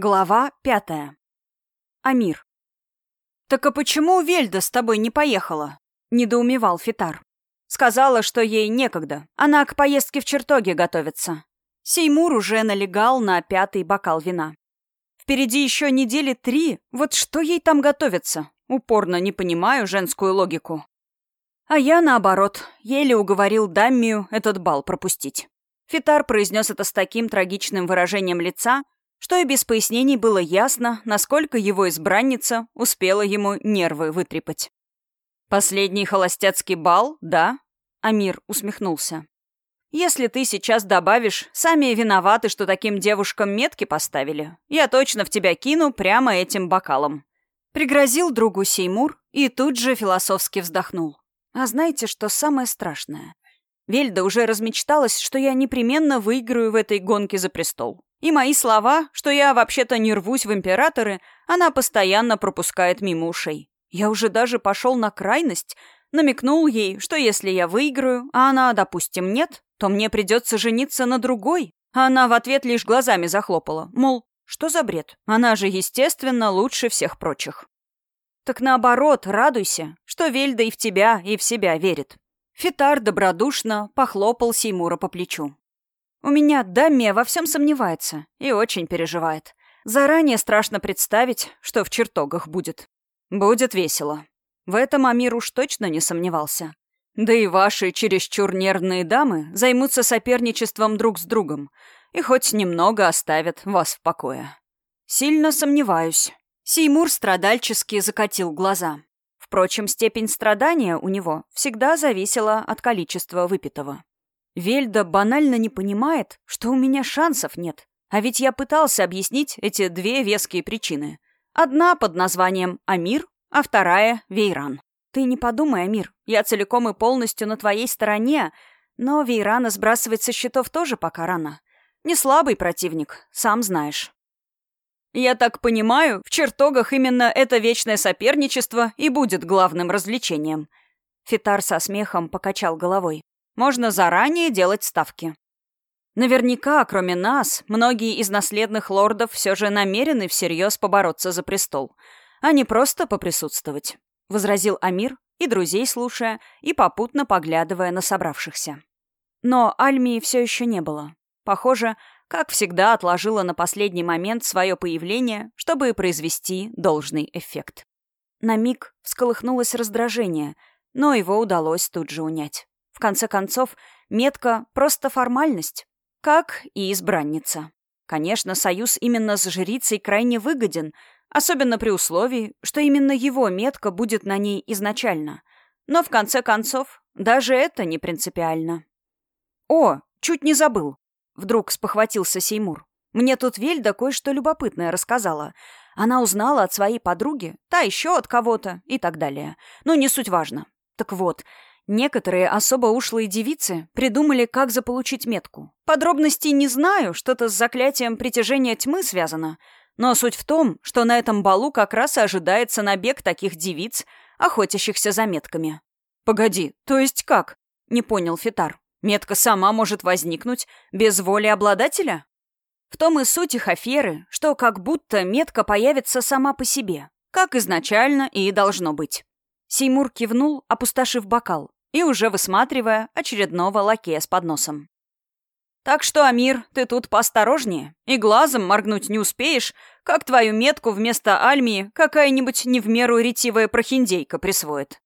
Глава пятая. Амир. «Так а почему Вельда с тобой не поехала?» — недоумевал Фитар. Сказала, что ей некогда. Она к поездке в чертоге готовится. Сеймур уже налегал на пятый бокал вина. Впереди еще недели три. Вот что ей там готовится? Упорно не понимаю женскую логику. А я, наоборот, еле уговорил Даммию этот бал пропустить. Фитар произнес это с таким трагичным выражением лица — что и без пояснений было ясно, насколько его избранница успела ему нервы вытрепать. «Последний холостяцкий бал, да?» Амир усмехнулся. «Если ты сейчас добавишь, сами виноваты, что таким девушкам метки поставили. Я точно в тебя кину прямо этим бокалом». Пригрозил другу Сеймур и тут же философски вздохнул. «А знаете, что самое страшное? Вельда уже размечталась, что я непременно выиграю в этой гонке за престол. И мои слова, что я вообще-то не рвусь в императоры, она постоянно пропускает мимо ушей. Я уже даже пошел на крайность, намекнул ей, что если я выиграю, а она, допустим, нет, то мне придется жениться на другой. Она в ответ лишь глазами захлопала, мол, что за бред? Она же, естественно, лучше всех прочих. Так наоборот, радуйся, что Вельда и в тебя, и в себя верит. Фитар добродушно похлопал Сеймура по плечу. У меня Дамия во всем сомневается и очень переживает. Заранее страшно представить, что в чертогах будет. Будет весело. В этом Амир уж точно не сомневался. Да и ваши чересчур нервные дамы займутся соперничеством друг с другом и хоть немного оставят вас в покое. Сильно сомневаюсь. Сеймур страдальчески закатил глаза. Впрочем, степень страдания у него всегда зависела от количества выпитого. Вельда банально не понимает, что у меня шансов нет. А ведь я пытался объяснить эти две веские причины. Одна под названием Амир, а вторая — Вейран. Ты не подумай, Амир, я целиком и полностью на твоей стороне, но Вейрана сбрасывать со счетов тоже пока рано. Не слабый противник, сам знаешь. Я так понимаю, в чертогах именно это вечное соперничество и будет главным развлечением. Фитар со смехом покачал головой. Можно заранее делать ставки. Наверняка, кроме нас, многие из наследных лордов все же намерены всерьез побороться за престол, а не просто поприсутствовать, — возразил Амир, и друзей слушая, и попутно поглядывая на собравшихся. Но Альмии все еще не было. Похоже, как всегда отложила на последний момент свое появление, чтобы произвести должный эффект. На миг всколыхнулось раздражение, но его удалось тут же унять. В конце концов, метка — просто формальность, как и избранница. Конечно, союз именно с жрицей крайне выгоден, особенно при условии, что именно его метка будет на ней изначально. Но в конце концов, даже это не принципиально. «О, чуть не забыл!» — вдруг спохватился Сеймур. «Мне тут Вельда кое-что любопытное рассказала. Она узнала от своей подруги, та еще от кого-то и так далее. Ну, не суть важно. Так вот, Некоторые особо ушлые девицы придумали, как заполучить метку. Подробностей не знаю, что-то с заклятием притяжения тьмы связано. Но суть в том, что на этом балу как раз и ожидается набег таких девиц, охотящихся за метками. «Погоди, то есть как?» — не понял Фитар. «Метка сама может возникнуть без воли обладателя?» В том и суть их аферы, что как будто метка появится сама по себе, как изначально и должно быть. Сеймур кивнул, опустошив бокал, и уже высматривая очередного лакея с подносом. «Так что, Амир, ты тут поосторожнее, и глазом моргнуть не успеешь, как твою метку вместо Альмии какая-нибудь не в меру ретивая прохиндейка присвоит».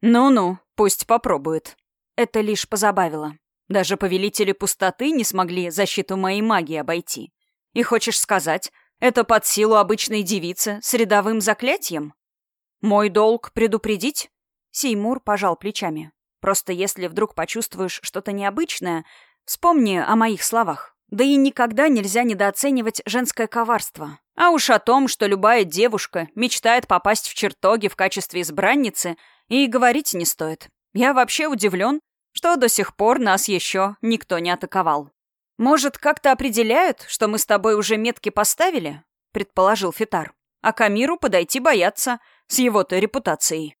«Ну-ну, пусть попробует». Это лишь позабавило. Даже повелители пустоты не смогли защиту моей магии обойти. И хочешь сказать, это под силу обычной девицы с рядовым заклятием? Мой долг предупредить? Сеймур пожал плечами. «Просто если вдруг почувствуешь что-то необычное, вспомни о моих словах. Да и никогда нельзя недооценивать женское коварство. А уж о том, что любая девушка мечтает попасть в чертоги в качестве избранницы, и говорить не стоит. Я вообще удивлен, что до сих пор нас еще никто не атаковал. Может, как-то определяют, что мы с тобой уже метки поставили?» — предположил Фитар. «А Камиру подойти боятся, с его-то репутацией».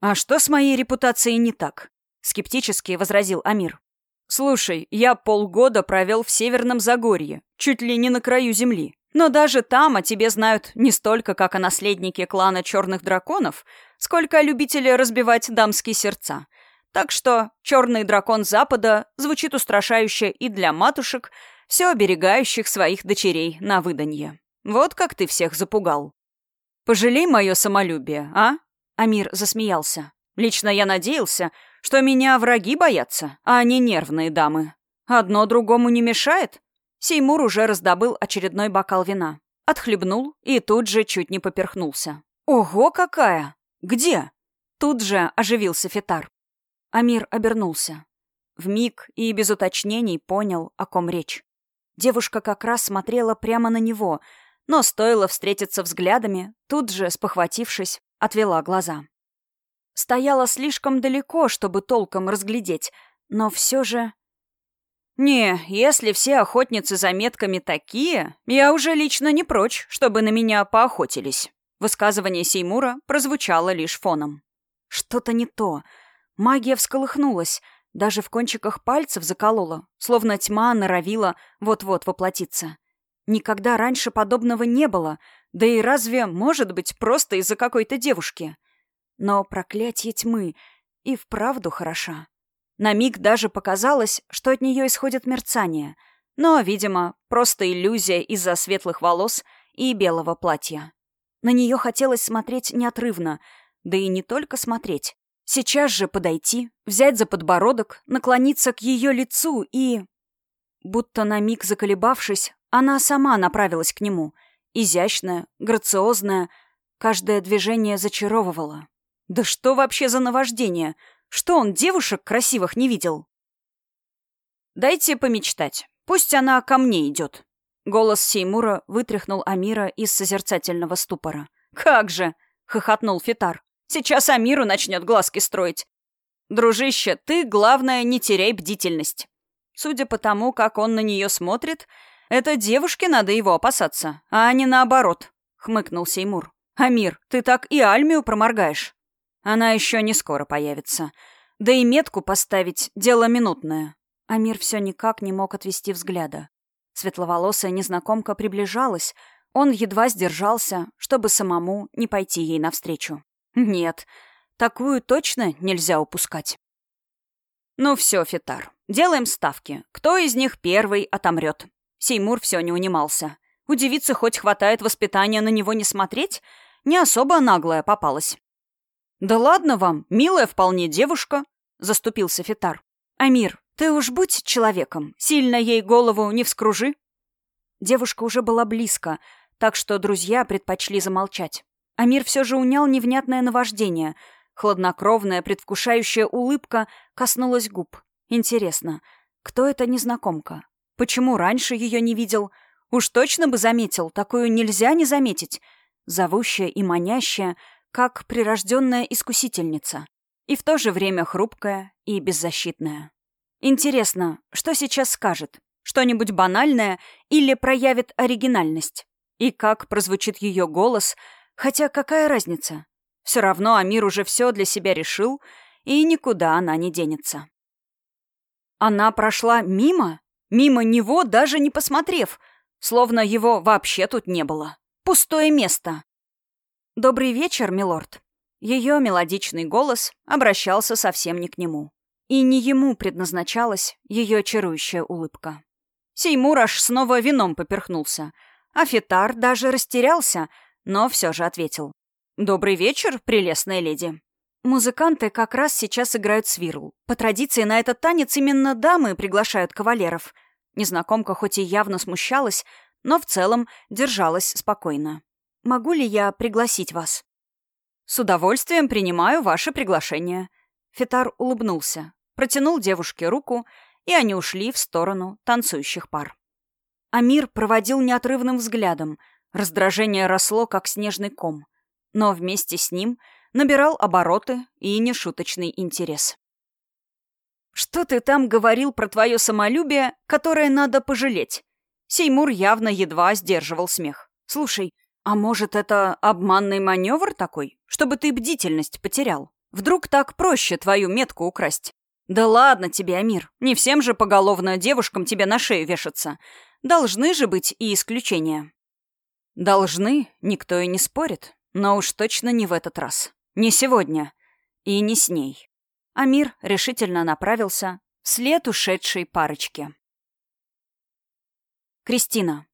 «А что с моей репутацией не так?» — скептически возразил Амир. «Слушай, я полгода провел в Северном Загорье, чуть ли не на краю земли. Но даже там о тебе знают не столько, как о наследнике клана черных драконов, сколько о любителе разбивать дамские сердца. Так что черный дракон Запада звучит устрашающе и для матушек, все оберегающих своих дочерей на выданье. Вот как ты всех запугал. Пожалей мое самолюбие, а? Амир засмеялся. Лично я надеялся, что меня враги боятся, а не нервные дамы. Одно другому не мешает? Сеймур уже раздобыл очередной бокал вина. Отхлебнул и тут же чуть не поперхнулся. «Ого, какая! Где?» Тут же оживился Фитар. Амир обернулся. Вмиг и без уточнений понял, о ком речь. Девушка как раз смотрела прямо на него, но стоило встретиться взглядами, тут же, спохватившись, отвела глаза. Стояла слишком далеко, чтобы толком разглядеть, но все же... «Не, если все охотницы за метками такие, я уже лично не прочь, чтобы на меня поохотились». Высказывание Сеймура прозвучало лишь фоном. «Что-то не то. Магия всколыхнулась, даже в кончиках пальцев заколола, словно тьма норовила вот-вот воплотиться. Никогда раньше подобного не было, да и разве может быть просто из-за какой-то девушки? Но проклятие тьмы и вправду хороша. На миг даже показалось, что от нее исходит мерцание, но, видимо, просто иллюзия из-за светлых волос и белого платья. На нее хотелось смотреть неотрывно, да и не только смотреть. Сейчас же подойти, взять за подбородок, наклониться к ее лицу и... Будто на миг заколебавшись, она сама направилась к нему. Изящная, грациозная, каждое движение зачаровывало. Да что вообще за наваждение? Что он девушек красивых не видел? «Дайте помечтать. Пусть она ко мне идет». Голос Сеймура вытряхнул Амира из созерцательного ступора. «Как же!» — хохотнул Фитар. «Сейчас Амиру начнет глазки строить. Дружище, ты, главное, не теряй бдительность. Судя по тому, как он на нее смотрит, это девушке надо его опасаться, а не наоборот», — хмыкнул Сеймур. «Амир, ты так и Альмию проморгаешь». Она еще не скоро появится. Да и метку поставить — дело минутное. Амир все никак не мог отвести взгляда. Светловолосая незнакомка приближалась. Он едва сдержался, чтобы самому не пойти ей навстречу. Нет, такую точно нельзя упускать. Ну все, Фитар, делаем ставки. Кто из них первый отомрет? Сеймур все не унимался. У девицы хоть хватает воспитания на него не смотреть, не особо наглая попалась. «Да ладно вам, милая вполне девушка», — заступился Фитар. «Амир, ты уж будь человеком, сильно ей голову не вскружи». Девушка уже была близко, так что друзья предпочли замолчать. Амир все же унял невнятное наваждение. Хладнокровная, предвкушающая улыбка коснулась губ. Интересно, кто эта незнакомка? Почему раньше ее не видел? Уж точно бы заметил, такую нельзя не заметить. Зовущая и манящая — как прирожденная искусительница, и в то же время хрупкая и беззащитная. Интересно, что сейчас скажет? Что-нибудь банальное или проявит оригинальность? И как прозвучит ее голос, хотя какая разница? Все равно Амир уже все для себя решил, и никуда она не денется. Она прошла мимо? Мимо него, даже не посмотрев, словно его вообще тут не было. Пустое место. «Добрый вечер, милорд». Ее мелодичный голос обращался совсем не к нему. И не ему предназначалась ее чарующая улыбка. Сеймур аж снова вином поперхнулся, а Фитар даже растерялся, но все же ответил. «Добрый вечер, прелестная леди». Музыканты как раз сейчас играют свирл. По традиции на этот танец именно дамы приглашают кавалеров. Незнакомка хоть и явно смущалась, но в целом держалась спокойно. Могу ли я пригласить вас?» «С удовольствием принимаю ваше приглашение». Фитар улыбнулся, протянул девушке руку, и они ушли в сторону танцующих пар. Амир проводил неотрывным взглядом. Раздражение росло, как снежный ком. Но вместе с ним набирал обороты и нешуточный интерес. «Что ты там говорил про твое самолюбие, которое надо пожалеть?» Сеймур явно едва сдерживал смех. «Слушай, а может, это обманный маневр такой, чтобы ты бдительность потерял? Вдруг так проще твою метку украсть? Да ладно тебе, Амир, не всем же поголовно девушкам тебе на шею вешаться. Должны же быть и исключения. Должны, никто и не спорит, но уж точно не в этот раз. Не сегодня. И не с ней. Амир решительно направился вслед ушедшей парочки. Кристина.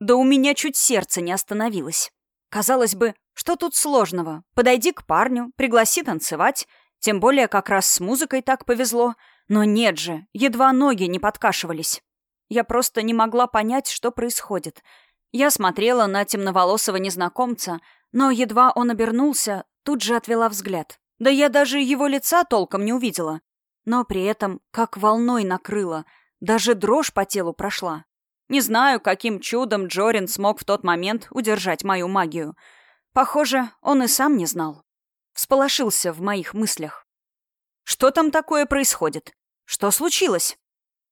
Да у меня чуть сердце не остановилось. Казалось бы, что тут сложного? Подойди к парню, пригласи танцевать. Тем более как раз с музыкой так повезло. Но нет же, едва ноги не подкашивались. Я просто не могла понять, что происходит. Я смотрела на темноволосого незнакомца, но едва он обернулся, тут же отвела взгляд. Да я даже его лица толком не увидела. Но при этом как волной накрыло, даже дрожь по телу прошла. Не знаю, каким чудом Джорин смог в тот момент удержать мою магию — Похоже, он и сам не знал. Всполошился в моих мыслях. Что там такое происходит? Что случилось?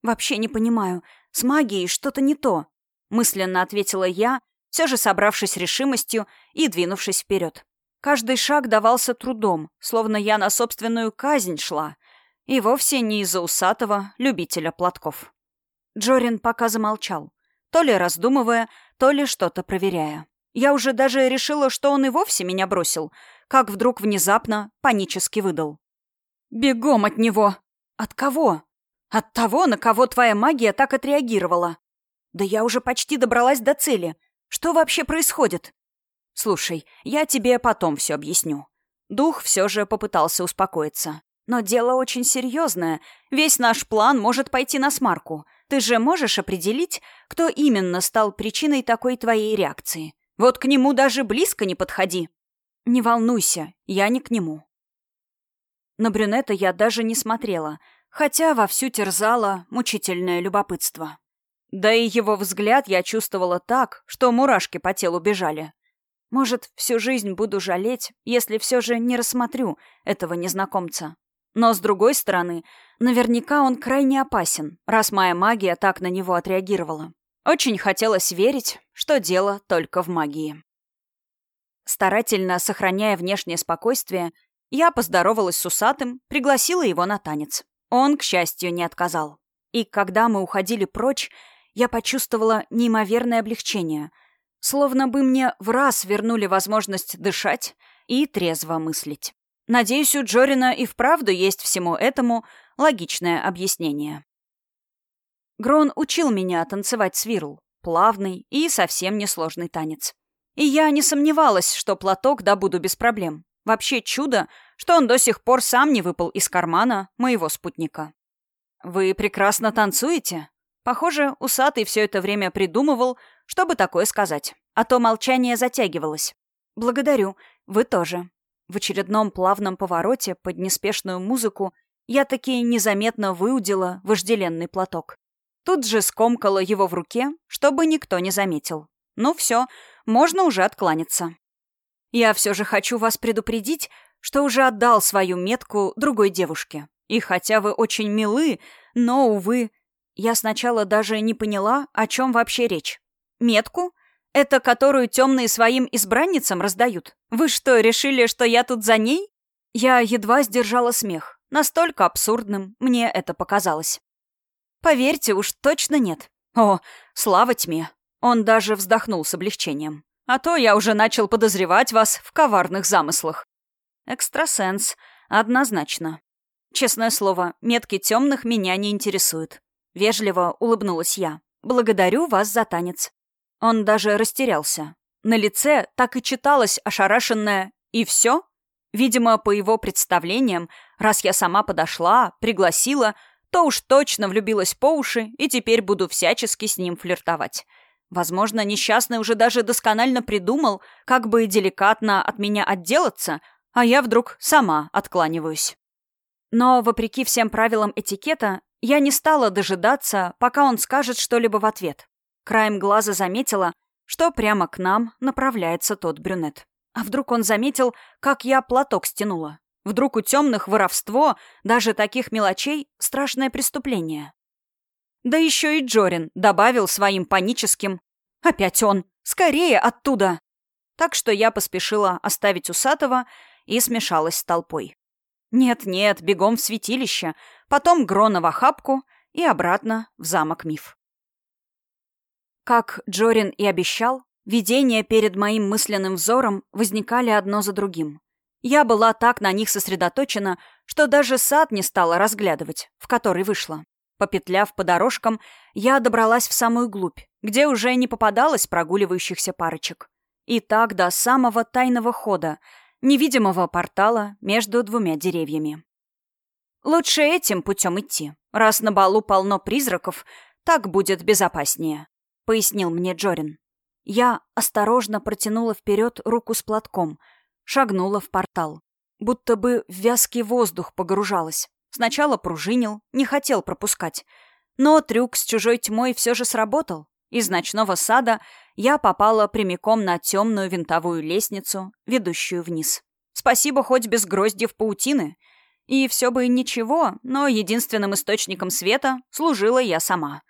Вообще не понимаю. С магией что-то не то. Мысленно ответила я, все же собравшись решимостью и двинувшись вперед. Каждый шаг давался трудом, словно я на собственную казнь шла. И вовсе не из-за усатого любителя платков. Джорин пока замолчал, то ли раздумывая, то ли что-то проверяя. Я уже даже решила, что он и вовсе меня бросил, как вдруг внезапно панически выдал. «Бегом от него!» «От кого?» «От того, на кого твоя магия так отреагировала». «Да я уже почти добралась до цели. Что вообще происходит?» «Слушай, я тебе потом все объясню». Дух все же попытался успокоиться. «Но дело очень серьезное. Весь наш план может пойти на смарку. Ты же можешь определить, кто именно стал причиной такой твоей реакции? Вот к нему даже близко не подходи. Не волнуйся, я не к нему. На брюнета я даже не смотрела, хотя вовсю терзала мучительное любопытство. Да и его взгляд я чувствовала так, что мурашки по телу бежали. Может, всю жизнь буду жалеть, если все же не рассмотрю этого незнакомца. Но, с другой стороны, наверняка он крайне опасен, раз моя магия так на него отреагировала. Очень хотелось верить, что дело только в магии. Старательно сохраняя внешнее спокойствие, я поздоровалась с усатым, пригласила его на танец. Он, к счастью, не отказал. И когда мы уходили прочь, я почувствовала неимоверное облегчение, словно бы мне в раз вернули возможность дышать и трезво мыслить. Надеюсь, у Джорина и вправду есть всему этому логичное объяснение. Грон учил меня танцевать свирл. Плавный и совсем несложный танец. И я не сомневалась, что платок добуду без проблем. Вообще чудо, что он до сих пор сам не выпал из кармана моего спутника. «Вы прекрасно танцуете?» Похоже, усатый все это время придумывал, чтобы такое сказать. А то молчание затягивалось. «Благодарю. Вы тоже». В очередном плавном повороте под неспешную музыку я таки незаметно выудила вожделенный платок. Тут же скомкала его в руке, чтобы никто не заметил. Ну все, можно уже откланяться. Я все же хочу вас предупредить, что уже отдал свою метку другой девушке. И хотя вы очень милы, но, увы, я сначала даже не поняла, о чем вообще речь. Метку? Это которую темные своим избранницам раздают? Вы что, решили, что я тут за ней? Я едва сдержала смех. Настолько абсурдным мне это показалось. Поверьте, уж точно нет. О, слава тьме. Он даже вздохнул с облегчением. А то я уже начал подозревать вас в коварных замыслах. Экстрасенс. Однозначно. Честное слово, метки темных меня не интересуют. Вежливо улыбнулась я. Благодарю вас за танец. Он даже растерялся. На лице так и читалось ошарашенное «и все?» Видимо, по его представлениям, раз я сама подошла, пригласила, то уж точно влюбилась по уши и теперь буду всячески с ним флиртовать. Возможно, несчастный уже даже досконально придумал, как бы деликатно от меня отделаться, а я вдруг сама откланиваюсь. Но, вопреки всем правилам этикета, я не стала дожидаться, пока он скажет что-либо в ответ. Краем глаза заметила, что прямо к нам направляется тот брюнет. А вдруг он заметил, как я платок стянула? Вдруг у темных воровство, даже таких мелочей, страшное преступление. Да еще и Джорин добавил своим паническим «Опять он! Скорее оттуда!» Так что я поспешила оставить усатого и смешалась с толпой. Нет-нет, бегом в святилище, потом Грона в охапку и обратно в замок Миф. Как Джорин и обещал, Видения перед моим мысленным взором возникали одно за другим. Я была так на них сосредоточена, что даже сад не стала разглядывать, в который вышла. Попетляв по дорожкам, я добралась в самую глубь, где уже не попадалось прогуливающихся парочек. И так до самого тайного хода, невидимого портала между двумя деревьями. Лучше этим путем идти. Раз на балу полно призраков, так будет безопаснее, пояснил мне Джорин. Я осторожно протянула вперед руку с платком, шагнула в портал. Будто бы в вязкий воздух погружалась. Сначала пружинил, не хотел пропускать. Но трюк с чужой тьмой все же сработал. Из ночного сада я попала прямиком на темную винтовую лестницу, ведущую вниз. Спасибо хоть без гроздьев паутины. И все бы ничего, но единственным источником света служила я сама.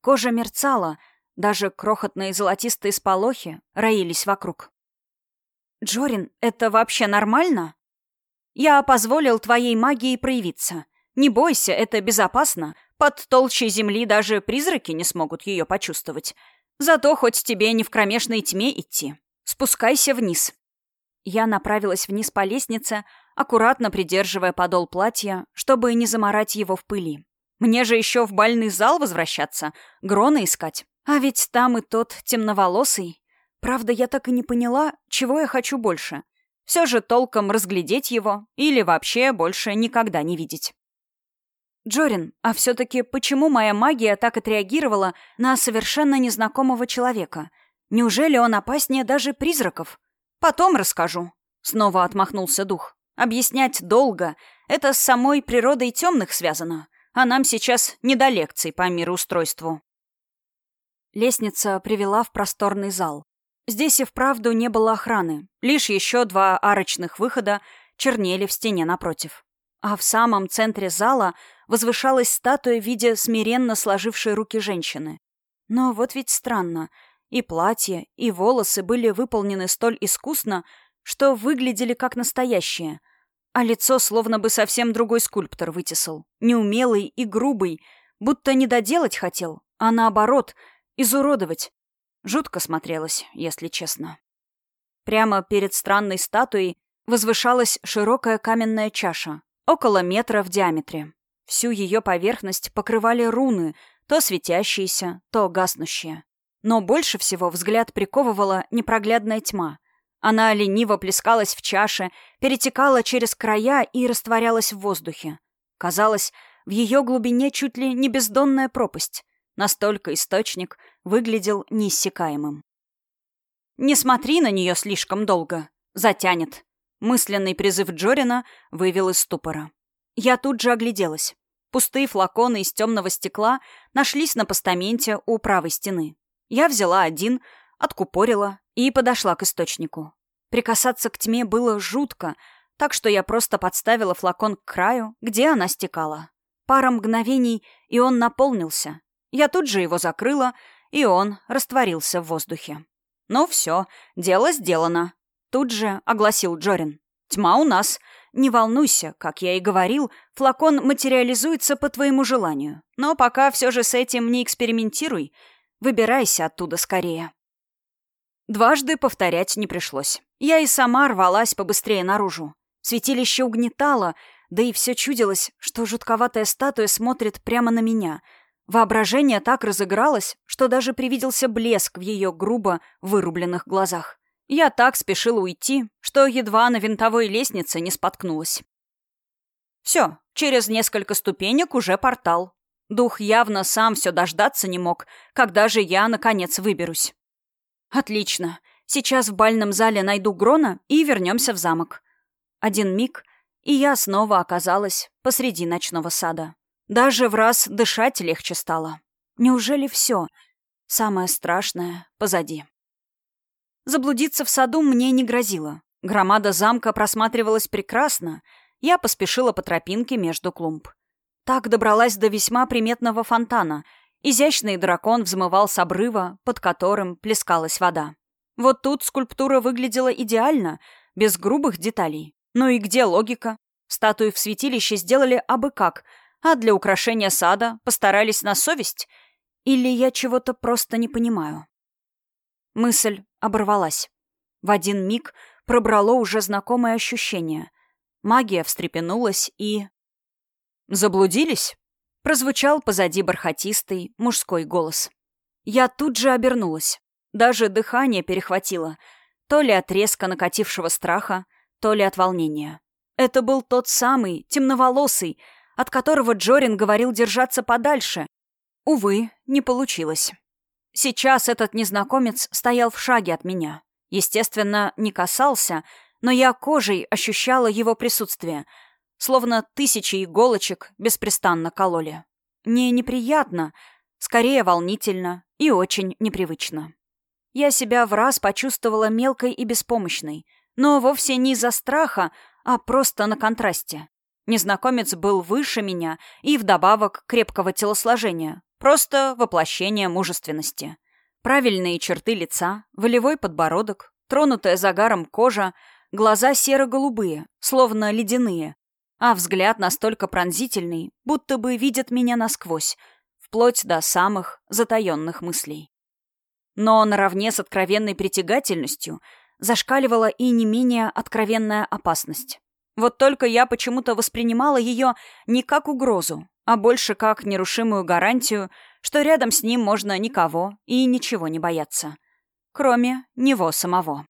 Кожа мерцала — даже крохотные золотистые сполохи роились вокруг. «Джорин, это вообще нормально?» «Я позволил твоей магии проявиться. Не бойся, это безопасно. Под толщей земли даже призраки не смогут ее почувствовать. Зато хоть тебе не в кромешной тьме идти. Спускайся вниз». Я направилась вниз по лестнице, аккуратно придерживая подол платья, чтобы не заморать его в пыли. Мне же еще в бальный зал возвращаться, грона искать. А ведь там и тот темноволосый. Правда, я так и не поняла, чего я хочу больше. Все же толком разглядеть его или вообще больше никогда не видеть. Джорин, а все-таки почему моя магия так отреагировала на совершенно незнакомого человека? Неужели он опаснее даже призраков? Потом расскажу. Снова отмахнулся дух. Объяснять долго. Это с самой природой темных связано. А нам сейчас не до лекций по мироустройству. Лестница привела в просторный зал. Здесь и вправду не было охраны. Лишь еще два арочных выхода чернели в стене напротив. А в самом центре зала возвышалась статуя в виде смиренно сложившей руки женщины. Но вот ведь странно. И платье, и волосы были выполнены столь искусно, что выглядели как настоящие. А лицо словно бы совсем другой скульптор вытесал. Неумелый и грубый, будто не доделать хотел, а наоборот — Изуродовать. Жутко смотрелось, если честно. Прямо перед странной статуей возвышалась широкая каменная чаша, около метра в диаметре. Всю ее поверхность покрывали руны, то светящиеся, то гаснущие. Но больше всего взгляд приковывала непроглядная тьма. Она лениво плескалась в чаше, перетекала через края и растворялась в воздухе. Казалось, в ее глубине чуть ли не бездонная пропасть. Настолько источник выглядел неиссякаемым. «Не смотри на нее слишком долго. Затянет». Мысленный призыв Джорина вывел из ступора. Я тут же огляделась. Пустые флаконы из темного стекла нашлись на постаменте у правой стены. Я взяла один, откупорила и подошла к источнику. Прикасаться к тьме было жутко, так что я просто подставила флакон к краю, где она стекала. Пара мгновений, и он наполнился, я тут же его закрыла, и он растворился в воздухе. «Ну все, дело сделано», — тут же огласил Джорин. «Тьма у нас. Не волнуйся, как я и говорил, флакон материализуется по твоему желанию. Но пока все же с этим не экспериментируй. Выбирайся оттуда скорее». Дважды повторять не пришлось. Я и сама рвалась побыстрее наружу. Святилище угнетало, да и все чудилось, что жутковатая статуя смотрит прямо на меня — Воображение так разыгралось, что даже привиделся блеск в ее грубо вырубленных глазах. Я так спешила уйти, что едва на винтовой лестнице не споткнулась. Все, через несколько ступенек уже портал. Дух явно сам все дождаться не мог, когда же я, наконец, выберусь. Отлично. Сейчас в бальном зале найду Грона и вернемся в замок. Один миг, и я снова оказалась посреди ночного сада. Даже в раз дышать легче стало. Неужели все? Самое страшное позади. Заблудиться в саду мне не грозило. Громада замка просматривалась прекрасно. Я поспешила по тропинке между клумб. Так добралась до весьма приметного фонтана. Изящный дракон взмывал с обрыва, под которым плескалась вода. Вот тут скульптура выглядела идеально, без грубых деталей. Ну и где логика? Статую в святилище сделали абы как — а для украшения сада постарались на совесть? Или я чего-то просто не понимаю? Мысль оборвалась. В один миг пробрало уже знакомое ощущение. Магия встрепенулась и... «Заблудились?» — прозвучал позади бархатистый мужской голос. Я тут же обернулась. Даже дыхание перехватило. То ли от резко накатившего страха, то ли от волнения. Это был тот самый, темноволосый, от которого Джорин говорил держаться подальше. Увы, не получилось. Сейчас этот незнакомец стоял в шаге от меня. Естественно, не касался, но я кожей ощущала его присутствие, словно тысячи иголочек беспрестанно кололи. Не неприятно, скорее волнительно и очень непривычно. Я себя в раз почувствовала мелкой и беспомощной, но вовсе не из-за страха, а просто на контрасте. Незнакомец был выше меня и вдобавок крепкого телосложения, просто воплощение мужественности. Правильные черты лица, волевой подбородок, тронутая загаром кожа, глаза серо-голубые, словно ледяные, а взгляд настолько пронзительный, будто бы видит меня насквозь, вплоть до самых затаенных мыслей. Но наравне с откровенной притягательностью зашкаливала и не менее откровенная опасность. Вот только я почему-то воспринимала ее не как угрозу, а больше как нерушимую гарантию, что рядом с ним можно никого и ничего не бояться. Кроме него самого.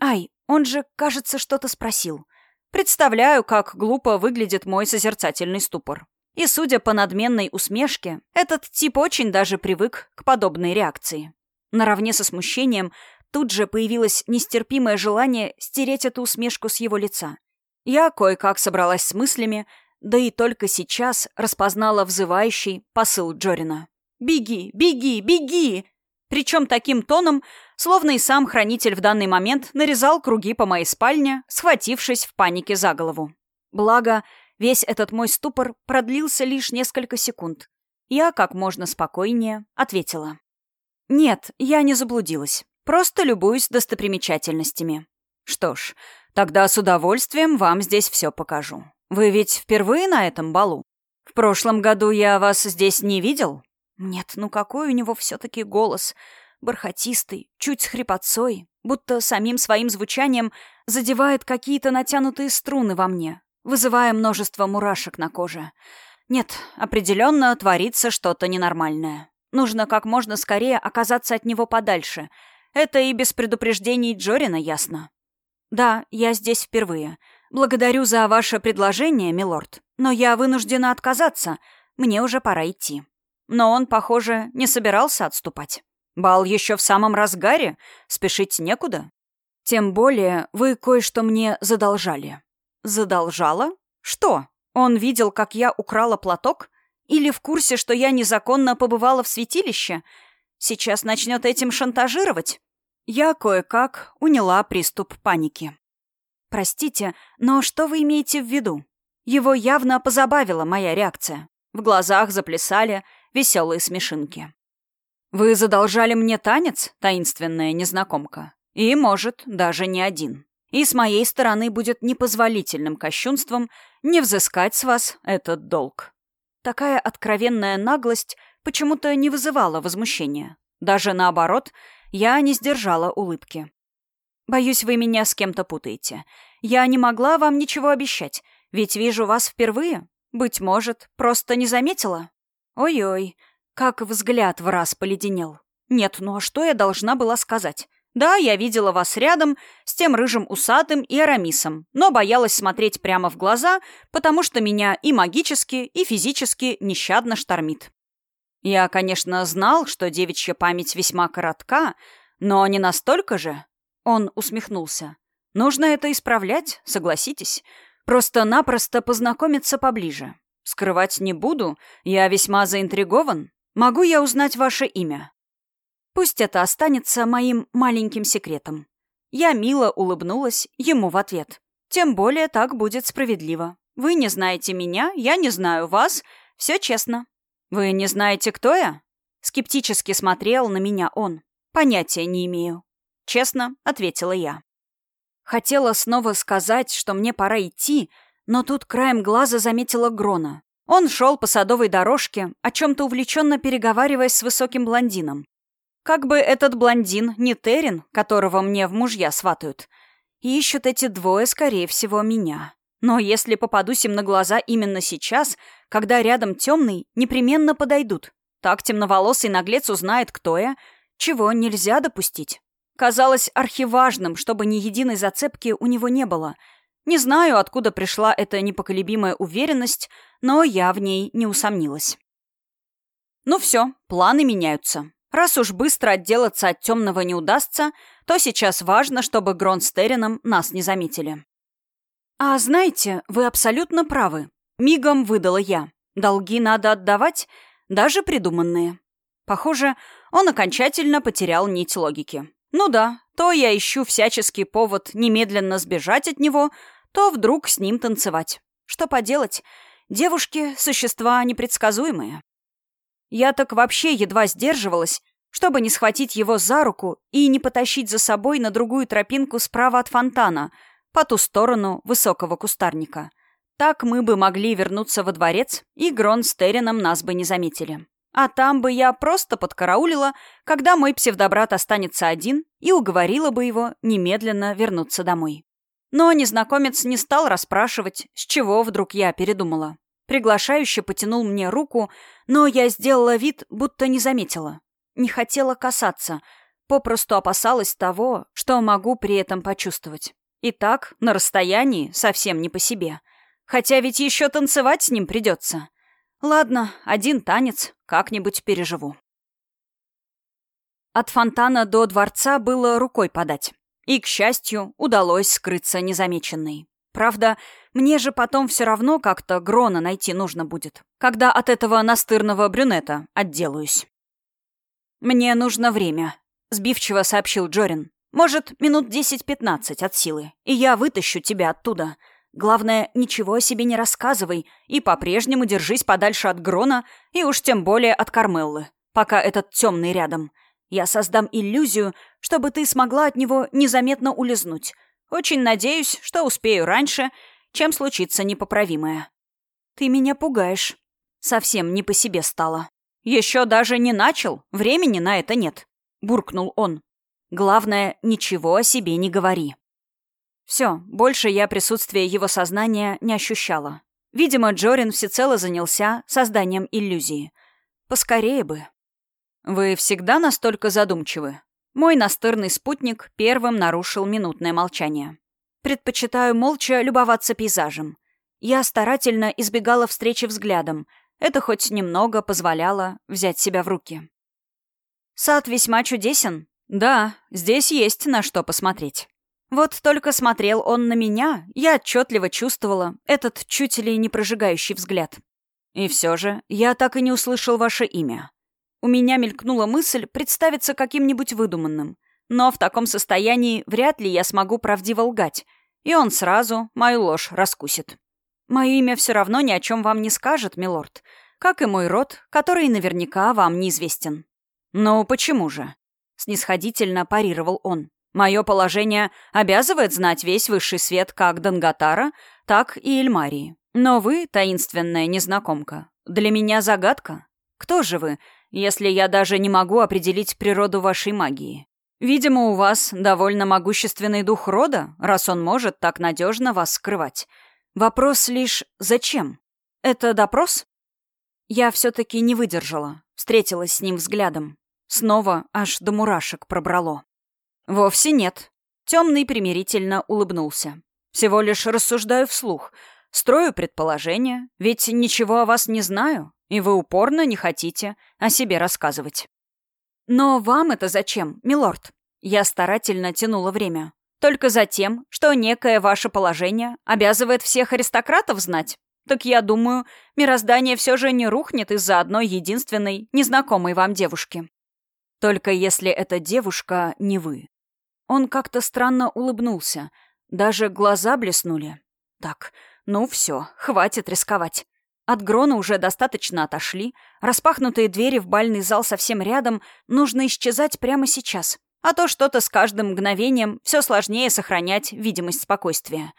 «Ай, он же, кажется, что-то спросил. Представляю, как глупо выглядит мой созерцательный ступор. И, судя по надменной усмешке, этот тип очень даже привык к подобной реакции. Наравне со смущением тут же появилось нестерпимое желание стереть эту усмешку с его лица. Я кое-как собралась с мыслями, да и только сейчас распознала взывающий посыл Джорина. «Беги, беги, беги!» Причем таким тоном, словно и сам хранитель в данный момент нарезал круги по моей спальне, схватившись в панике за голову. Благо, весь этот мой ступор продлился лишь несколько секунд. Я как можно спокойнее ответила. «Нет, я не заблудилась. Просто любуюсь достопримечательностями. Что ж, тогда с удовольствием вам здесь все покажу. Вы ведь впервые на этом балу? В прошлом году я вас здесь не видел? Нет, ну какой у него все-таки голос. Бархатистый, чуть с хрипотцой, будто самим своим звучанием задевает какие-то натянутые струны во мне, вызывая множество мурашек на коже. Нет, определенно творится что-то ненормальное. Нужно как можно скорее оказаться от него подальше — это и без предупреждений Джорина ясно. Да, я здесь впервые. Благодарю за ваше предложение, милорд, но я вынуждена отказаться. Мне уже пора идти. Но он, похоже, не собирался отступать. Бал еще в самом разгаре, спешить некуда. Тем более вы кое-что мне задолжали. Задолжала? Что? Он видел, как я украла платок? Или в курсе, что я незаконно побывала в святилище? Сейчас начнет этим шантажировать? Я кое-как уняла приступ паники. Простите, но что вы имеете в виду? Его явно позабавила моя реакция. В глазах заплясали веселые смешинки. Вы задолжали мне танец, таинственная незнакомка? И, может, даже не один. И с моей стороны будет непозволительным кощунством не взыскать с вас этот долг. Такая откровенная наглость почему-то не вызывала возмущения. Даже наоборот, я не сдержала улыбки. «Боюсь, вы меня с кем-то путаете. Я не могла вам ничего обещать, ведь вижу вас впервые. Быть может, просто не заметила? Ой-ой, как взгляд в раз поледенел. Нет, ну а что я должна была сказать? Да, я видела вас рядом с тем рыжим усатым и арамисом, но боялась смотреть прямо в глаза, потому что меня и магически, и физически нещадно штормит. Я, конечно, знал, что девичья память весьма коротка, но не настолько же. Он усмехнулся. Нужно это исправлять, согласитесь. Просто-напросто познакомиться поближе. Скрывать не буду, я весьма заинтригован. Могу я узнать ваше имя? Пусть это останется моим маленьким секретом. Я мило улыбнулась ему в ответ. Тем более так будет справедливо. Вы не знаете меня, я не знаю вас. Все честно. «Вы не знаете, кто я?» Скептически смотрел на меня он. «Понятия не имею». Честно, ответила я. Хотела снова сказать, что мне пора идти, но тут краем глаза заметила Грона. Он шел по садовой дорожке, о чем-то увлеченно переговариваясь с высоким блондином. Как бы этот блондин не Терин, которого мне в мужья сватают. ищут эти двое, скорее всего, меня. Но если попадусь им на глаза именно сейчас, когда рядом темный, непременно подойдут. Так темноволосый наглец узнает, кто я, чего нельзя допустить. Казалось архиважным, чтобы ни единой зацепки у него не было. Не знаю, откуда пришла эта непоколебимая уверенность, но я в ней не усомнилась. Ну все, планы меняются. Раз уж быстро отделаться от темного не удастся, то сейчас важно, чтобы Грон с Террином нас не заметили. «А знаете, вы абсолютно правы. Мигом выдала я. Долги надо отдавать, даже придуманные. Похоже, он окончательно потерял нить логики. Ну да, то я ищу всяческий повод немедленно сбежать от него, то вдруг с ним танцевать. Что поделать? Девушки — существа непредсказуемые. Я так вообще едва сдерживалась, чтобы не схватить его за руку и не потащить за собой на другую тропинку справа от фонтана — по ту сторону высокого кустарника. Так мы бы могли вернуться во дворец, и Грон с Террином нас бы не заметили. А там бы я просто подкараулила, когда мой псевдобрат останется один, и уговорила бы его немедленно вернуться домой. Но незнакомец не стал расспрашивать, с чего вдруг я передумала. Приглашающе потянул мне руку, но я сделала вид, будто не заметила. Не хотела касаться, попросту опасалась того, что могу при этом почувствовать. И так, на расстоянии, совсем не по себе. Хотя ведь еще танцевать с ним придется. Ладно, один танец, как-нибудь переживу. От фонтана до дворца было рукой подать. И, к счастью, удалось скрыться незамеченной. Правда, мне же потом все равно как-то Грона найти нужно будет, когда от этого настырного брюнета отделаюсь. «Мне нужно время», — сбивчиво сообщил Джорин. Может, минут десять-пятнадцать от силы, и я вытащу тебя оттуда. Главное, ничего о себе не рассказывай и по-прежнему держись подальше от Грона и уж тем более от Кармеллы, пока этот темный рядом. Я создам иллюзию, чтобы ты смогла от него незаметно улизнуть. Очень надеюсь, что успею раньше, чем случится непоправимое. Ты меня пугаешь. Совсем не по себе стало. Еще даже не начал, времени на это нет, буркнул он. Главное, ничего о себе не говори. Все, больше я присутствия его сознания не ощущала. Видимо, Джорин всецело занялся созданием иллюзии. Поскорее бы. Вы всегда настолько задумчивы? Мой настырный спутник первым нарушил минутное молчание. Предпочитаю молча любоваться пейзажем. Я старательно избегала встречи взглядом. Это хоть немного позволяло взять себя в руки. Сад весьма чудесен, да, здесь есть на что посмотреть. Вот только смотрел он на меня, я отчетливо чувствовала этот чуть ли не прожигающий взгляд. И все же я так и не услышал ваше имя. У меня мелькнула мысль представиться каким-нибудь выдуманным, но в таком состоянии вряд ли я смогу правдиво лгать, и он сразу мою ложь раскусит. Мое имя все равно ни о чем вам не скажет, милорд, как и мой род, который наверняка вам неизвестен. Но почему же? снисходительно парировал он. «Мое положение обязывает знать весь высший свет как Данготара, так и Эльмарии. Но вы, таинственная незнакомка, для меня загадка. Кто же вы, если я даже не могу определить природу вашей магии? Видимо, у вас довольно могущественный дух рода, раз он может так надежно вас скрывать. Вопрос лишь «зачем?» Это допрос? Я все-таки не выдержала, встретилась с ним взглядом. Снова аж до мурашек пробрало. Вовсе нет. Темный примирительно улыбнулся. Всего лишь рассуждаю вслух. Строю предположения, ведь ничего о вас не знаю, и вы упорно не хотите о себе рассказывать. Но вам это зачем, милорд? Я старательно тянула время. Только за тем, что некое ваше положение обязывает всех аристократов знать. Так я думаю, мироздание все же не рухнет из-за одной единственной незнакомой вам девушки. Только если эта девушка не вы. Он как-то странно улыбнулся. Даже глаза блеснули. Так, ну все, хватит рисковать. От Грона уже достаточно отошли. Распахнутые двери в бальный зал совсем рядом. Нужно исчезать прямо сейчас. А то что-то с каждым мгновением все сложнее сохранять видимость спокойствия.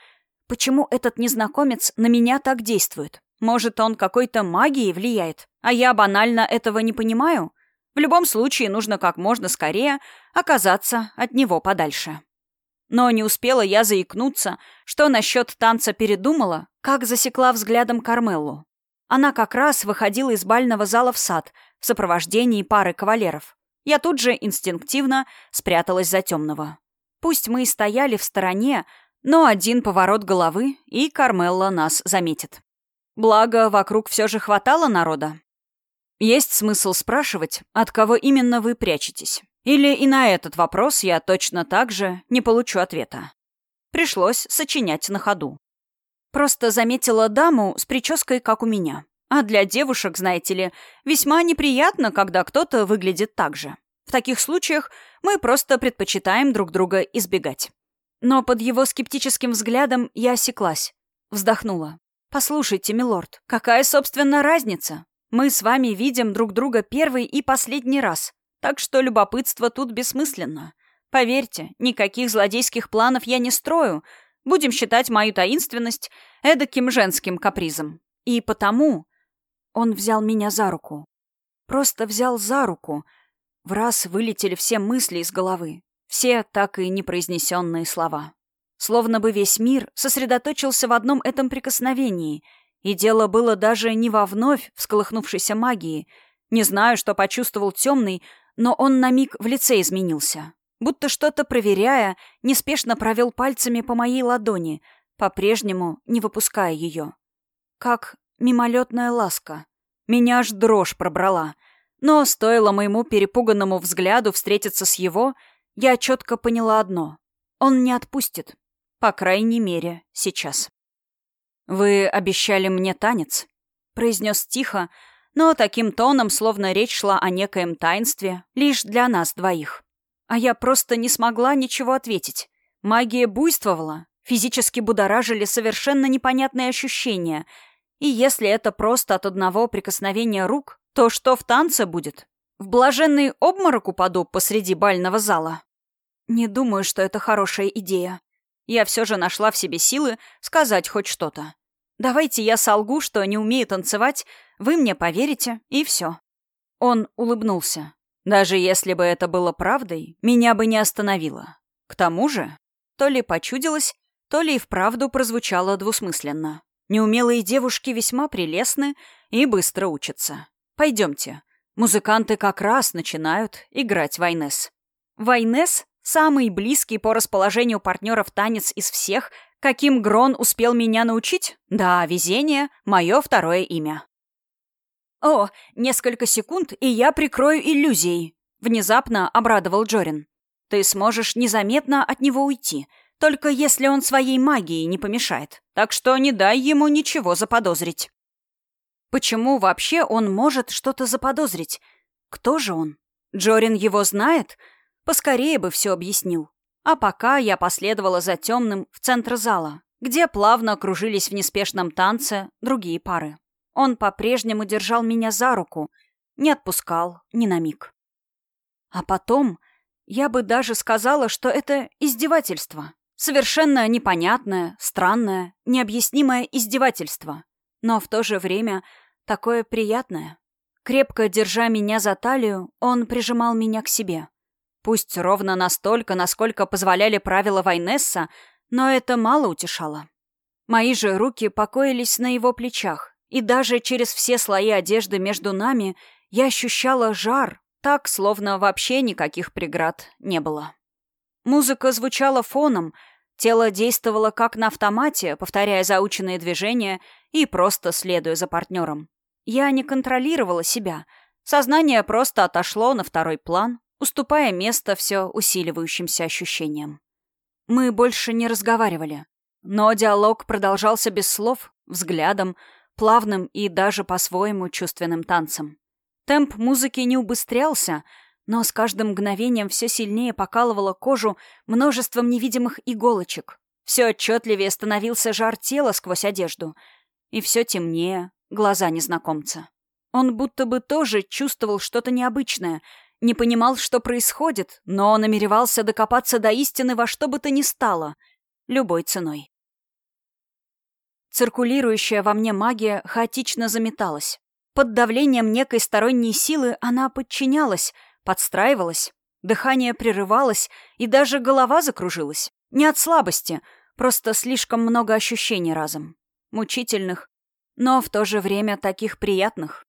Почему этот незнакомец на меня так действует? Может, он какой-то магией влияет, а я банально этого не понимаю? В любом случае нужно как можно скорее оказаться от него подальше. Но не успела я заикнуться, что насчет танца передумала, как засекла взглядом Кармеллу. Она как раз выходила из бального зала в сад в сопровождении пары кавалеров. Я тут же инстинктивно спряталась за темного. Пусть мы и стояли в стороне, но один поворот головы, и Кармелла нас заметит. Благо, вокруг все же хватало народа. Есть смысл спрашивать, от кого именно вы прячетесь. Или и на этот вопрос я точно так же не получу ответа. Пришлось сочинять на ходу. Просто заметила даму с прической, как у меня. А для девушек, знаете ли, весьма неприятно, когда кто-то выглядит так же. В таких случаях мы просто предпочитаем друг друга избегать. Но под его скептическим взглядом я осеклась. Вздохнула. «Послушайте, милорд, какая, собственно, разница? Мы с вами видим друг друга первый и последний раз. Так что любопытство тут бессмысленно. Поверьте, никаких злодейских планов я не строю. Будем считать мою таинственность эдаким женским капризом. И потому он взял меня за руку. Просто взял за руку. В раз вылетели все мысли из головы. Все так и непроизнесенные слова. Словно бы весь мир сосредоточился в одном этом прикосновении. И дело было даже не во вновь всколыхнувшейся магии. Не знаю, что почувствовал темный, но он на миг в лице изменился. Будто что-то проверяя, неспешно провел пальцами по моей ладони, по-прежнему не выпуская ее. Как мимолетная ласка. Меня аж дрожь пробрала. Но стоило моему перепуганному взгляду встретиться с его, я четко поняла одно. Он не отпустит. По крайней мере, сейчас. «Вы обещали мне танец?» — произнес тихо, но таким тоном, словно речь шла о некоем таинстве, лишь для нас двоих. А я просто не смогла ничего ответить. Магия буйствовала, физически будоражили совершенно непонятные ощущения. И если это просто от одного прикосновения рук, то что в танце будет? В блаженный обморок упаду посреди бального зала? Не думаю, что это хорошая идея. Я все же нашла в себе силы сказать хоть что-то. Давайте я солгу, что не умею танцевать, вы мне поверите, и все. Он улыбнулся. Даже если бы это было правдой, меня бы не остановило. К тому же, то ли почудилось, то ли и вправду прозвучало двусмысленно. Неумелые девушки весьма прелестны и быстро учатся. Пойдемте. Музыканты как раз начинают играть Вайнес. Вайнес — самый близкий по расположению партнеров танец из всех, Каким Грон успел меня научить? Да, везение — мое второе имя. «О, несколько секунд, и я прикрою иллюзией», — внезапно обрадовал Джорин. «Ты сможешь незаметно от него уйти, только если он своей магией не помешает, так что не дай ему ничего заподозрить». Почему вообще он может что-то заподозрить? Кто же он? Джорин его знает? Поскорее бы все объяснил. А пока я последовала за темным в центр зала, где плавно кружились в неспешном танце другие пары. Он по-прежнему держал меня за руку, не отпускал ни на миг. А потом я бы даже сказала, что это издевательство. Совершенно непонятное, странное, необъяснимое издевательство. Но в то же время такое приятное. Крепко держа меня за талию, он прижимал меня к себе. Пусть ровно настолько, насколько позволяли правила Вайнесса, но это мало утешало. Мои же руки покоились на его плечах, и даже через все слои одежды между нами я ощущала жар, так, словно вообще никаких преград не было. Музыка звучала фоном, тело действовало как на автомате, повторяя заученные движения и просто следуя за партнером. Я не контролировала себя. Сознание просто отошло на второй план, уступая место все усиливающимся ощущениям. Мы больше не разговаривали, но диалог продолжался без слов, взглядом, плавным и даже по-своему чувственным танцем. Темп музыки не убыстрялся, но с каждым мгновением все сильнее покалывало кожу множеством невидимых иголочек. Все отчетливее становился жар тела сквозь одежду, и все темнее глаза незнакомца. Он будто бы тоже чувствовал что-то необычное — не понимал, что происходит, но намеревался докопаться до истины во что бы то ни стало, любой ценой. Циркулирующая во мне магия хаотично заметалась. под давлением некой сторонней силы она подчинялась, подстраивалась, дыхание прерывалось, и даже голова закружилась. Не от слабости, просто слишком много ощущений разом. Мучительных, но в то же время таких приятных.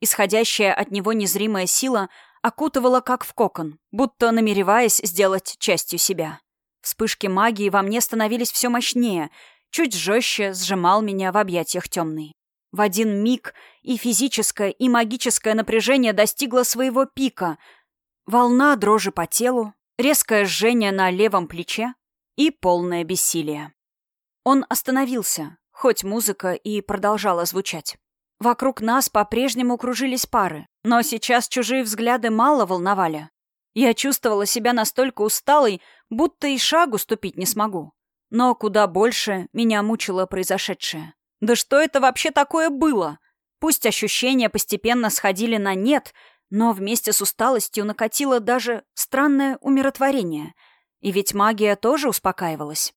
Исходящая от него незримая сила окутывала как в кокон, будто намереваясь сделать частью себя. Вспышки магии во мне становились все мощнее, чуть жестче сжимал меня в объятиях темный. В один миг и физическое, и магическое напряжение достигло своего пика. Волна дрожи по телу, резкое жжение на левом плече и полное бессилие. Он остановился, хоть музыка и продолжала звучать. Вокруг нас по-прежнему кружились пары, но сейчас чужие взгляды мало волновали. Я чувствовала себя настолько усталой, будто и шагу ступить не смогу. Но куда больше меня мучило произошедшее. Да что это вообще такое было? Пусть ощущения постепенно сходили на нет, но вместе с усталостью накатило даже странное умиротворение. И ведь магия тоже успокаивалась.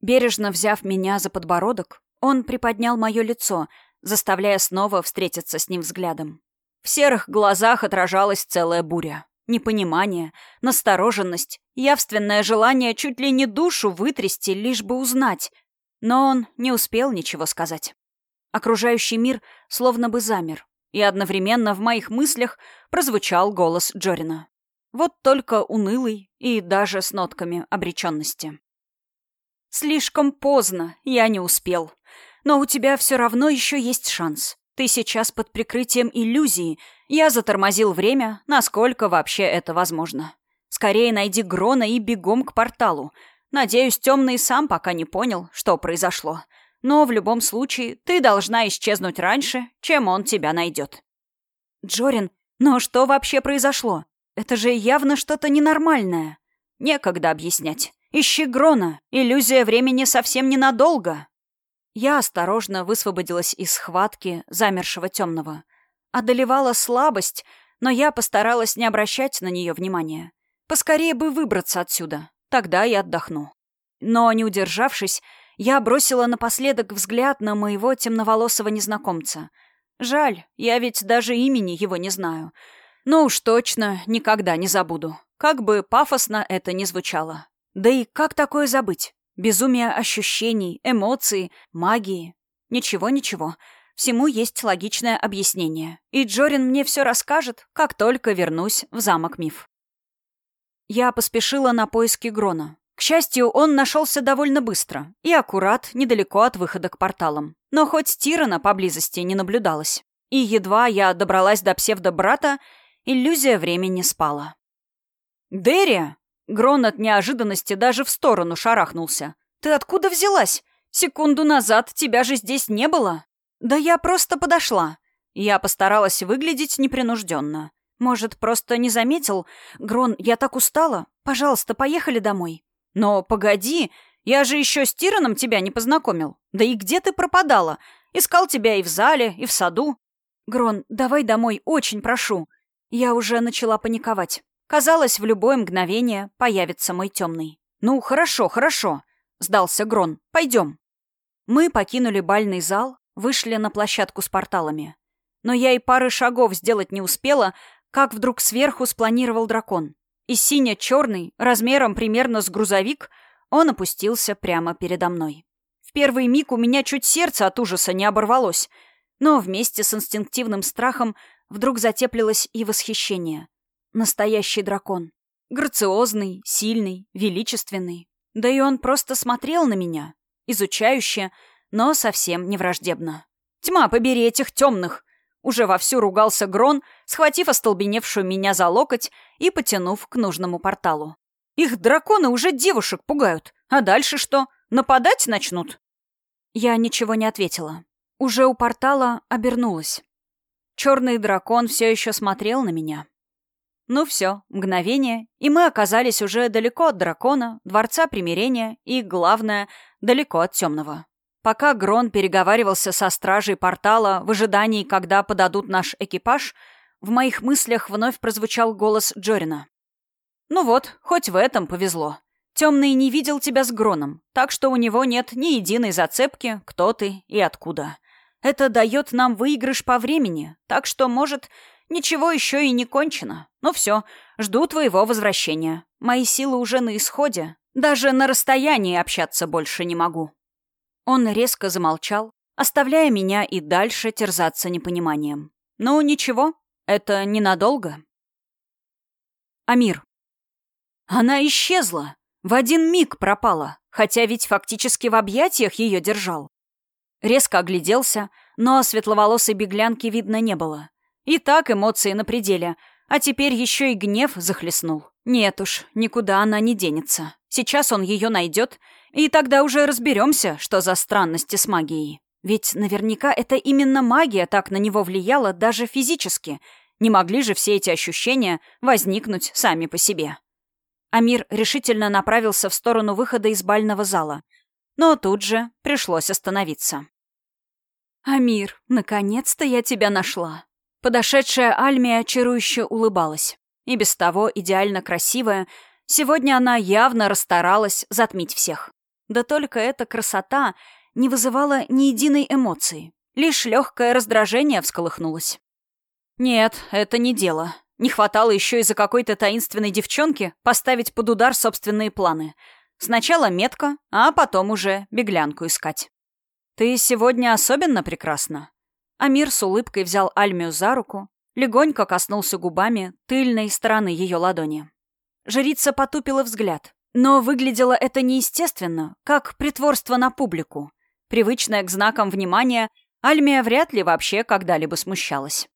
Бережно взяв меня за подбородок, он приподнял мое лицо — заставляя снова встретиться с ним взглядом. В серых глазах отражалась целая буря. Непонимание, настороженность, явственное желание чуть ли не душу вытрясти, лишь бы узнать. Но он не успел ничего сказать. Окружающий мир словно бы замер, и одновременно в моих мыслях прозвучал голос Джорина. Вот только унылый и даже с нотками обреченности. «Слишком поздно, я не успел. Но у тебя все равно еще есть шанс. Ты сейчас под прикрытием иллюзии. Я затормозил время, насколько вообще это возможно. Скорее найди Грона и бегом к порталу. Надеюсь, темный сам пока не понял, что произошло. Но в любом случае ты должна исчезнуть раньше, чем он тебя найдет. Джорин, но что вообще произошло? Это же явно что-то ненормальное. Некогда объяснять. Ищи Грона. Иллюзия времени совсем ненадолго. Я осторожно высвободилась из схватки замершего темного. Одолевала слабость, но я постаралась не обращать на нее внимания. Поскорее бы выбраться отсюда, тогда я отдохну. Но, не удержавшись, я бросила напоследок взгляд на моего темноволосого незнакомца. Жаль, я ведь даже имени его не знаю. Но уж точно никогда не забуду. Как бы пафосно это ни звучало. Да и как такое забыть? Безумие ощущений, эмоций, магии. Ничего-ничего. Всему есть логичное объяснение. И Джорин мне все расскажет, как только вернусь в замок Миф. Я поспешила на поиски Грона. К счастью, он нашелся довольно быстро и аккурат недалеко от выхода к порталам. Но хоть Тирана поблизости не наблюдалось. И едва я добралась до псевдо-брата, иллюзия времени спала. «Дерри!» Грон от неожиданности даже в сторону шарахнулся. «Ты откуда взялась? Секунду назад тебя же здесь не было?» «Да я просто подошла». Я постаралась выглядеть непринужденно. «Может, просто не заметил? Грон, я так устала. Пожалуйста, поехали домой». «Но погоди, я же еще с Тираном тебя не познакомил. Да и где ты пропадала? Искал тебя и в зале, и в саду». «Грон, давай домой, очень прошу». Я уже начала паниковать. Казалось, в любое мгновение появится мой темный. «Ну, хорошо, хорошо», — сдался Грон. «Пойдем». Мы покинули бальный зал, вышли на площадку с порталами. Но я и пары шагов сделать не успела, как вдруг сверху спланировал дракон. И сине-черный, размером примерно с грузовик, он опустился прямо передо мной. В первый миг у меня чуть сердце от ужаса не оборвалось, но вместе с инстинктивным страхом вдруг затеплилось и восхищение — Настоящий дракон. Грациозный, сильный, величественный. Да и он просто смотрел на меня. Изучающе, но совсем не враждебно. «Тьма, побери этих темных!» Уже вовсю ругался Грон, схватив остолбеневшую меня за локоть и потянув к нужному порталу. «Их драконы уже девушек пугают. А дальше что? Нападать начнут?» Я ничего не ответила. Уже у портала обернулась. Черный дракон все еще смотрел на меня. Ну все, мгновение, и мы оказались уже далеко от дракона, дворца примирения и, главное, далеко от темного. Пока Грон переговаривался со стражей портала в ожидании, когда подадут наш экипаж, в моих мыслях вновь прозвучал голос Джорина. «Ну вот, хоть в этом повезло. Темный не видел тебя с Гроном, так что у него нет ни единой зацепки, кто ты и откуда. Это дает нам выигрыш по времени, так что, может, ничего еще и не кончено. Ну все, жду твоего возвращения. Мои силы уже на исходе. Даже на расстоянии общаться больше не могу». Он резко замолчал, оставляя меня и дальше терзаться непониманием. «Ну, ничего, это ненадолго». Амир. Она исчезла. В один миг пропала, хотя ведь фактически в объятиях ее держал. Резко огляделся, но светловолосой беглянки видно не было. И так эмоции на пределе, а теперь еще и гнев захлестнул. Нет уж, никуда она не денется. Сейчас он ее найдет, и тогда уже разберемся, что за странности с магией. Ведь наверняка это именно магия так на него влияла даже физически. Не могли же все эти ощущения возникнуть сами по себе. Амир решительно направился в сторону выхода из бального зала. Но тут же пришлось остановиться. «Амир, наконец-то я тебя нашла!» Подошедшая Альмия чарующе улыбалась. И без того идеально красивая, сегодня она явно расстаралась затмить всех. Да только эта красота не вызывала ни единой эмоции. Лишь легкое раздражение всколыхнулось. Нет, это не дело. Не хватало еще из-за какой-то таинственной девчонки поставить под удар собственные планы. Сначала метка, а потом уже беглянку искать. «Ты сегодня особенно прекрасна». Амир с улыбкой взял Альмию за руку, легонько коснулся губами тыльной стороны ее ладони. Жрица потупила взгляд, но выглядело это неестественно, как притворство на публику. Привычная к знакам внимания, Альмия вряд ли вообще когда-либо смущалась.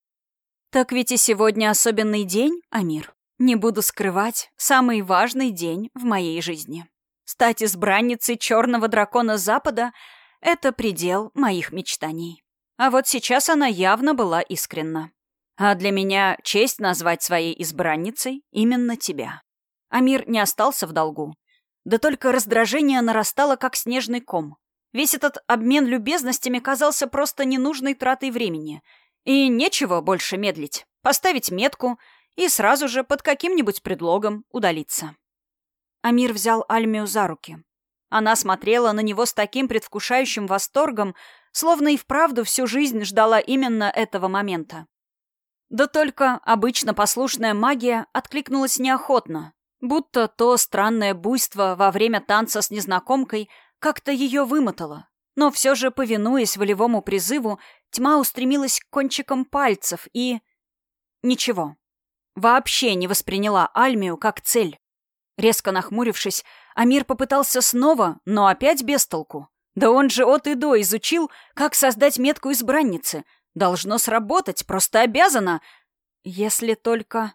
Так ведь и сегодня особенный день, Амир. Не буду скрывать, самый важный день в моей жизни. Стать избранницей черного дракона Запада — это предел моих мечтаний. А вот сейчас она явно была искренна. А для меня честь назвать своей избранницей именно тебя. Амир не остался в долгу. Да только раздражение нарастало, как снежный ком. Весь этот обмен любезностями казался просто ненужной тратой времени — и нечего больше медлить. Поставить метку и сразу же под каким-нибудь предлогом удалиться. Амир взял Альмию за руки. Она смотрела на него с таким предвкушающим восторгом, словно и вправду всю жизнь ждала именно этого момента. Да только обычно послушная магия откликнулась неохотно, будто то странное буйство во время танца с незнакомкой как-то ее вымотало. Но все же, повинуясь волевому призыву, Тьма устремилась к кончикам пальцев и... Ничего. Вообще не восприняла Альмию как цель. Резко нахмурившись, Амир попытался снова, но опять без толку. Да он же от и до изучил, как создать метку избранницы. Должно сработать, просто обязано. Если только...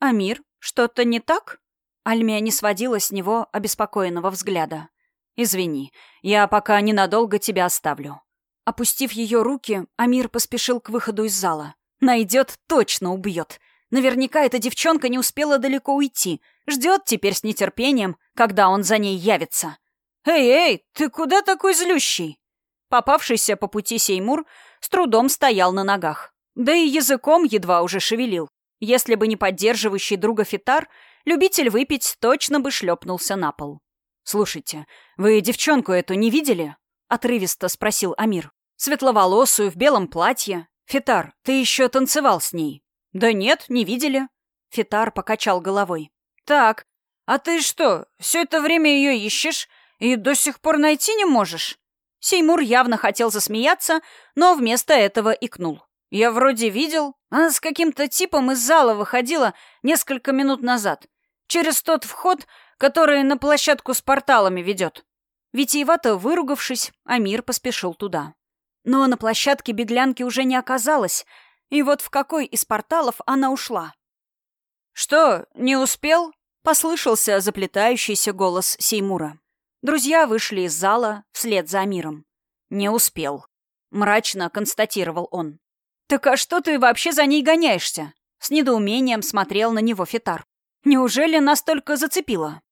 Амир, что-то не так? Альмия не сводила с него обеспокоенного взгляда. «Извини, я пока ненадолго тебя оставлю. Опустив ее руки, Амир поспешил к выходу из зала. Найдет, точно убьет. Наверняка эта девчонка не успела далеко уйти. Ждет теперь с нетерпением, когда он за ней явится. «Эй-эй, ты куда такой злющий?» Попавшийся по пути Сеймур с трудом стоял на ногах. Да и языком едва уже шевелил. Если бы не поддерживающий друга Фитар, любитель выпить точно бы шлепнулся на пол. «Слушайте, вы девчонку эту не видели?» — отрывисто спросил Амир. Светловолосую, в белом платье. Фитар, ты еще танцевал с ней?» «Да нет, не видели». Фитар покачал головой. «Так, а ты что, все это время ее ищешь и до сих пор найти не можешь?» Сеймур явно хотел засмеяться, но вместо этого икнул. «Я вроде видел. Она с каким-то типом из зала выходила несколько минут назад. Через тот вход, который на площадку с порталами ведет». Витиевато выругавшись, Амир поспешил туда. Но на площадке беглянки уже не оказалось, и вот в какой из порталов она ушла. «Что, не успел?» — послышался заплетающийся голос Сеймура. Друзья вышли из зала вслед за Амиром. «Не успел», — мрачно констатировал он. «Так а что ты вообще за ней гоняешься?» С недоумением смотрел на него Фитар. «Неужели настолько зацепила?»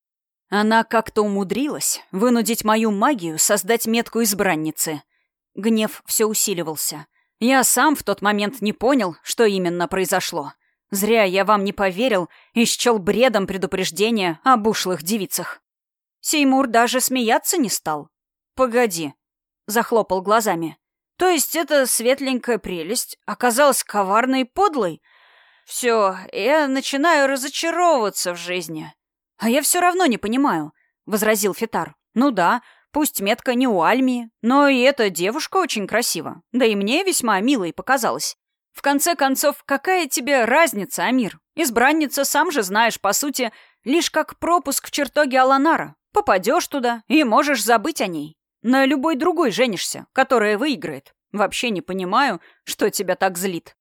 Она как-то умудрилась вынудить мою магию создать метку избранницы — Гнев все усиливался. Я сам в тот момент не понял, что именно произошло. Зря я вам не поверил и счел бредом предупреждения об ушлых девицах. Сеймур даже смеяться не стал. «Погоди», — захлопал глазами. То есть эта светленькая прелесть оказалась коварной и подлой? Все, я начинаю разочаровываться в жизни. А я все равно не понимаю, — возразил Фитар. Ну да, пусть метка не у Альмии, но и эта девушка очень красива. Да и мне весьма милой показалась. В конце концов, какая тебе разница, Амир? Избранница, сам же знаешь, по сути, лишь как пропуск в чертоге Аланара. Попадешь туда и можешь забыть о ней. На любой другой женишься, которая выиграет. Вообще не понимаю, что тебя так злит.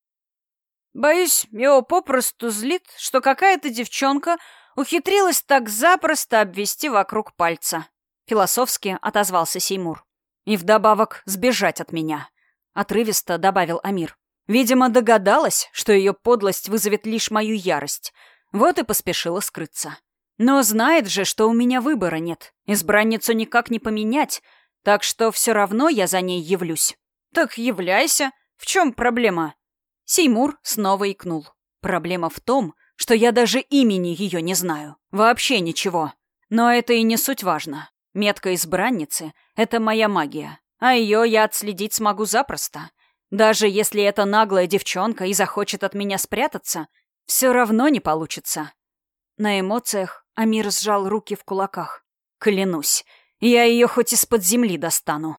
Боюсь, его попросту злит, что какая-то девчонка ухитрилась так запросто обвести вокруг пальца. Философски отозвался Сеймур. И вдобавок сбежать от меня. Отрывисто добавил Амир. Видимо, догадалась, что ее подлость вызовет лишь мою ярость. Вот и поспешила скрыться. Но знает же, что у меня выбора нет. Избранницу никак не поменять, так что все равно я за ней явлюсь. Так являйся. В чем проблема? Сеймур снова икнул. Проблема в том, что я даже имени ее не знаю. Вообще ничего. Но это и не суть важно. Метка избранницы — это моя магия. А ее я отследить смогу запросто. Даже если эта наглая девчонка и захочет от меня спрятаться, все равно не получится. На эмоциях Амир сжал руки в кулаках. Клянусь, я ее хоть из-под земли достану.